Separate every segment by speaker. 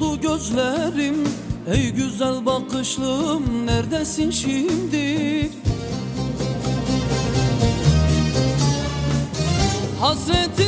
Speaker 1: Doldu gözlerim ey güzel bakışlım neredesin şimdi? Hasretim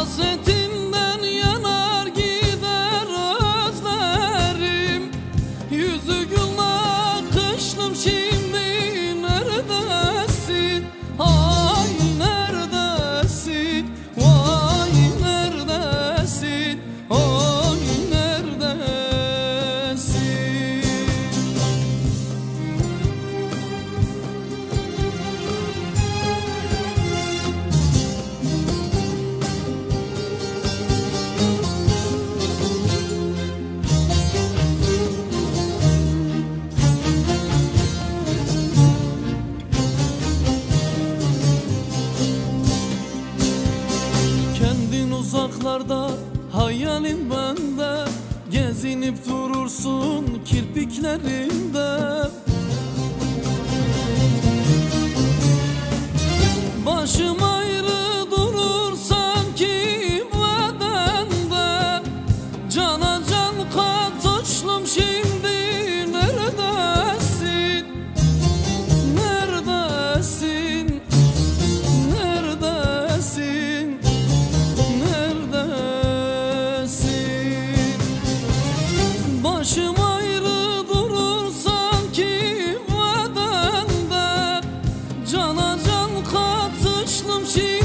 Speaker 1: Ao sentir sokaklarda hayalim bende. Gezinip durursun kirpiklerinde. Başlamışım